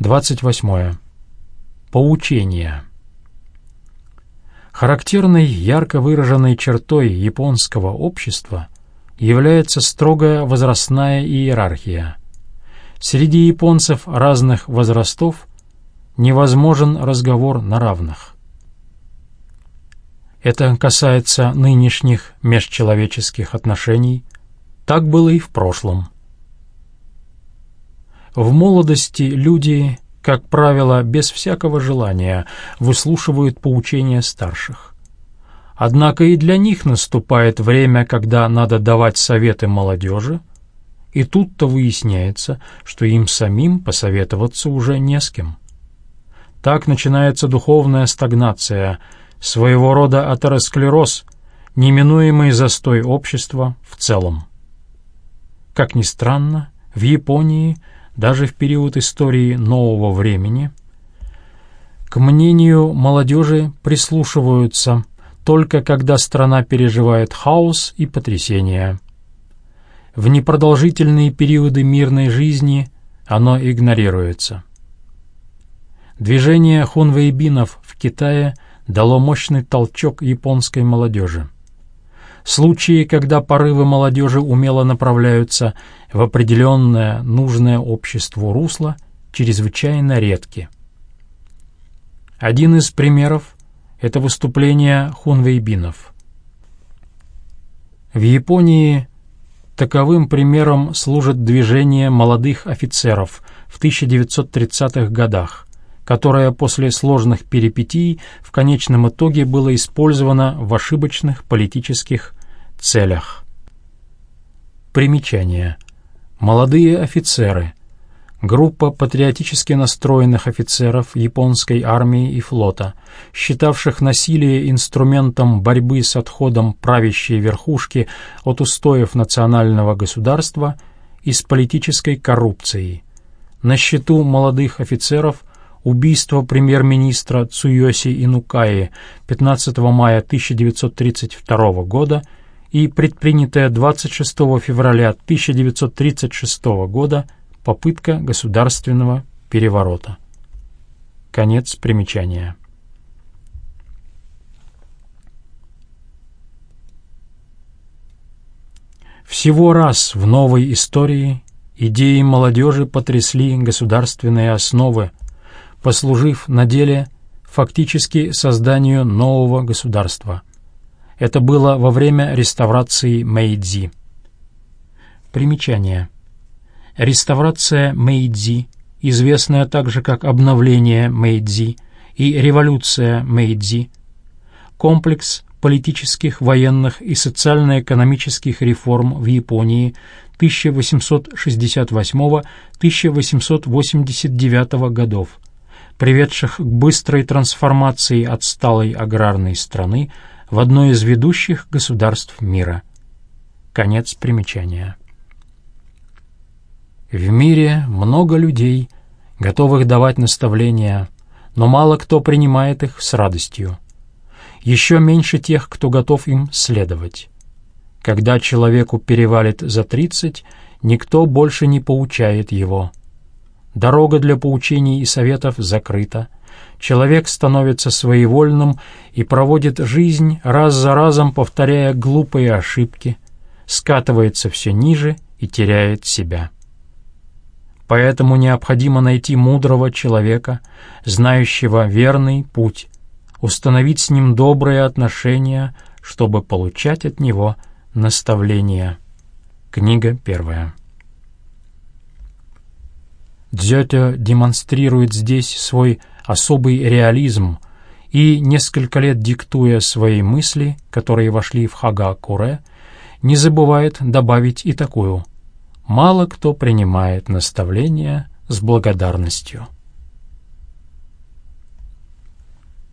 28. Поучение. Характерной ярко выраженной чертой японского общества является строгая возрастная иерархия. Среди японцев разных возрастов невозможен разговор на равных. Это касается нынешних межчеловеческих отношений, так было и в прошлом. В молодости люди, как правило, без всякого желания выслушивают поучения старших. Однако и для них наступает время, когда надо давать советы молодежи, и тут-то выясняется, что им самим посоветоваться уже не с кем. Так начинается духовная стагнация, своего рода атеросклероз, неминуемый застой общества в целом. Как ни странно, в Японии – даже в период истории нового времени, к мнению молодежи прислушиваются только когда страна переживает хаос и потрясения. В непродолжительные периоды мирной жизни оно игнорируется. Движение хунвейбинов в Китае дало мощный толчок японской молодежи. Случаи, когда порывы молодежи умело направляются в определенное нужное обществу русло, чрезвычайно редки. Один из примеров — это выступление хунвейбинов. В Японии таковым примером служит движение молодых офицеров в 1930-х годах, которое после сложных перипетий в конечном итоге было использовано в ошибочных политических целях. Примечание. Молодые офицеры. Группа патриотически настроенных офицеров японской армии и флота, считавших насилие инструментом борьбы с отходом правящей верхушки от устоев национального государства и с политической коррупцией. На счету молодых офицеров – убийство премьер-министра Цуёси Инукаи 15 мая 1932 года и предпринятая 26 февраля 1936 года попытка государственного переворота. Конец примечания. Всего раз в новой истории идеи молодежи потрясли государственные основы послужив на деле фактически созданию нового государства. Это было во время реставрации Мэйдзи. Примечание. Реставрация Мэйдзи, известная также как обновление Мэйдзи и революция Мэйдзи, комплекс политических, военных и социально-экономических реформ в Японии 1868-1889 годов, приведших к быстрой трансформации отсталой аграрной страны в одно из ведущих государств мира. Конец примечания. В мире много людей, готовых давать наставления, но мало кто принимает их с радостью. Еще меньше тех, кто готов им следовать. Когда человеку перевалит за тридцать, никто больше не поучает его – Дорога для поучений и советов закрыта. Человек становится своевольным и проводит жизнь, раз за разом повторяя глупые ошибки, скатывается все ниже и теряет себя. Поэтому необходимо найти мудрого человека, знающего верный путь, установить с ним добрые отношения, чтобы получать от него наставления. Книга первая. Дзёте демонстрирует здесь свой особый реализм и, несколько лет диктуя свои мысли, которые вошли в Хага-Куре, не забывает добавить и такую «Мало кто принимает наставления с благодарностью».